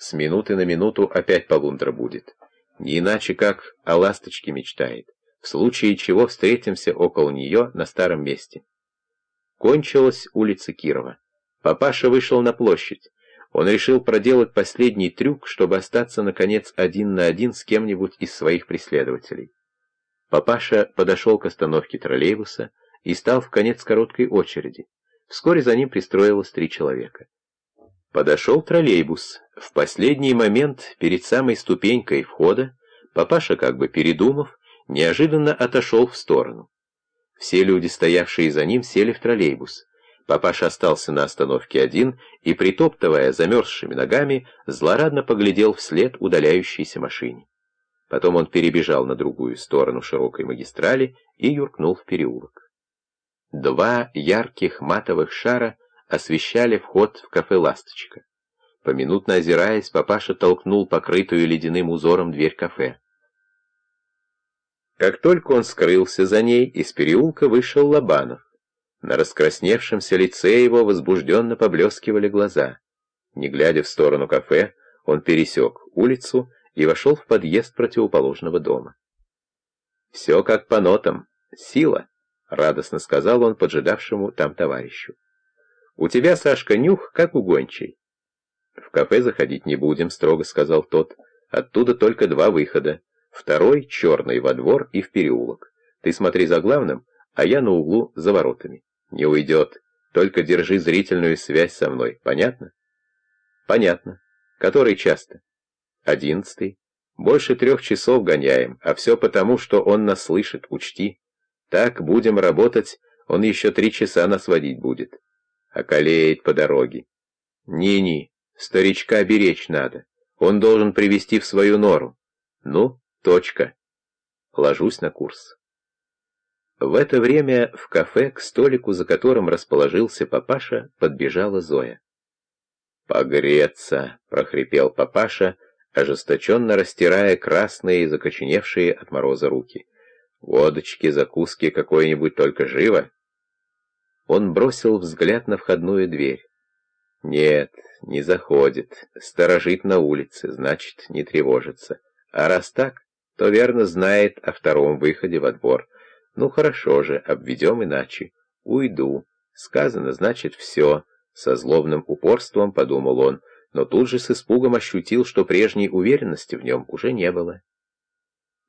С минуты на минуту опять полундра будет. Не иначе как о ласточке мечтает, в случае чего встретимся около нее на старом месте. Кончилась улица Кирова. Папаша вышел на площадь. Он решил проделать последний трюк, чтобы остаться, наконец, один на один с кем-нибудь из своих преследователей. Папаша подошел к остановке троллейбуса и стал в конец короткой очереди. Вскоре за ним пристроилось три человека. Подошел троллейбус. В последний момент, перед самой ступенькой входа, папаша, как бы передумав, неожиданно отошел в сторону. Все люди, стоявшие за ним, сели в троллейбус. Папаша остался на остановке один и, притоптывая замерзшими ногами, злорадно поглядел вслед удаляющейся машине. Потом он перебежал на другую сторону широкой магистрали и юркнул в переулок. Два ярких матовых шара освещали вход в кафе «Ласточка». Поминутно озираясь, папаша толкнул покрытую ледяным узором дверь кафе. Как только он скрылся за ней, из переулка вышел Лобанов. На раскрасневшемся лице его возбужденно поблескивали глаза. Не глядя в сторону кафе, он пересек улицу и вошел в подъезд противоположного дома. «Все как по нотам. Сила», — радостно сказал он поджидавшему там товарищу. «У тебя, Сашка, нюх, как у гончей». «В кафе заходить не будем», — строго сказал тот. «Оттуда только два выхода. Второй — черный во двор и в переулок. Ты смотри за главным, а я на углу за воротами. Не уйдет. Только держи зрительную связь со мной. Понятно? Понятно. Который часто? Одиннадцатый. Больше трех часов гоняем, а все потому, что он нас слышит, учти. Так будем работать, он еще три часа нас водить будет. Околеет по дороге. Не-не, старичка беречь надо. Он должен привести в свою нору. Ну, Точка. Ложусь на курс. В это время в кафе, к столику, за которым расположился папаша, подбежала Зоя. «Погреться!» — прохрипел папаша, ожесточенно растирая красные, закоченевшие от мороза руки. «Водочки, закуски какой-нибудь только живо!» Он бросил взгляд на входную дверь. «Нет, не заходит. Сторожит на улице, значит, не тревожится. А раз так, то верно знает о втором выходе во двор. Ну хорошо же, обведем иначе. Уйду. Сказано, значит, все. Со злобным упорством подумал он, но тут же с испугом ощутил, что прежней уверенности в нем уже не было.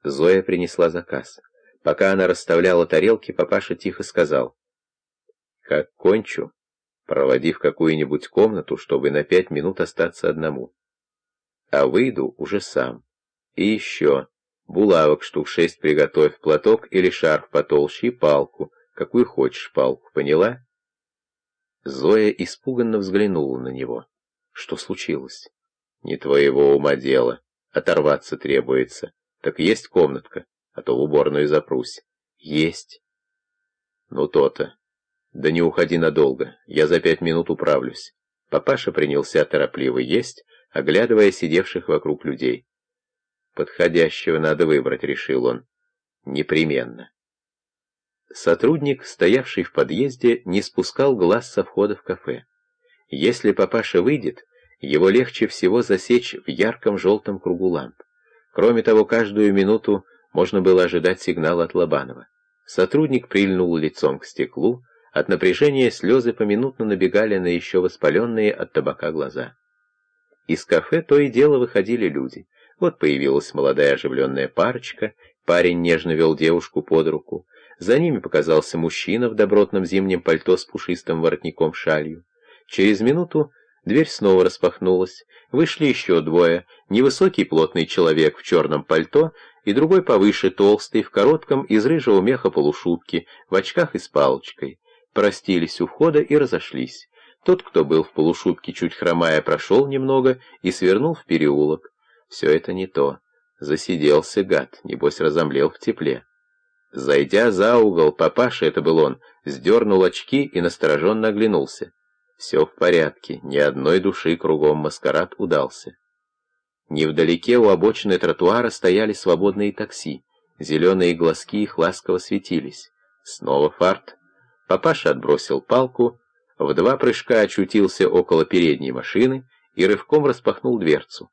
Зоя принесла заказ. Пока она расставляла тарелки, папаша тихо сказал. «Как кончу, проводив какую-нибудь комнату, чтобы на пять минут остаться одному. А выйду уже сам. И еще, Булавок штук шесть приготовь, платок или шарф потолще и палку. Какую хочешь палку, поняла? Зоя испуганно взглянула на него. Что случилось? Не твоего ума дело. Оторваться требуется. Так есть комнатка, а то в уборную запрусь. Есть. Ну то-то. Да не уходи надолго, я за пять минут управлюсь. Папаша принялся торопливо есть, оглядывая сидевших вокруг людей. Подходящего надо выбрать, решил он. Непременно. Сотрудник, стоявший в подъезде, не спускал глаз со входа в кафе. Если папаша выйдет, его легче всего засечь в ярком желтом кругу ламп. Кроме того, каждую минуту можно было ожидать сигнала от Лобанова. Сотрудник прильнул лицом к стеклу, от напряжения слезы поминутно набегали на еще воспаленные от табака глаза. Из кафе то и дело выходили люди — вот появилась молодая оживленная парочка, парень нежно вел девушку под руку. За ними показался мужчина в добротном зимнем пальто с пушистым воротником-шалью. Через минуту дверь снова распахнулась. Вышли еще двое. Невысокий плотный человек в черном пальто и другой повыше толстый, в коротком, из рыжего меха полушубке, в очках и с палочкой. Простились у входа и разошлись. Тот, кто был в полушубке, чуть хромая, прошел немного и свернул в переулок. Все это не то. Засиделся гад, небось разомлел в тепле. Зайдя за угол, папаша, это был он, сдернул очки и настороженно оглянулся. Все в порядке, ни одной души кругом маскарад удался. Невдалеке у обочины тротуара стояли свободные такси. Зеленые глазки их ласково светились. Снова фарт. Папаша отбросил палку, в два прыжка очутился около передней машины и рывком распахнул дверцу.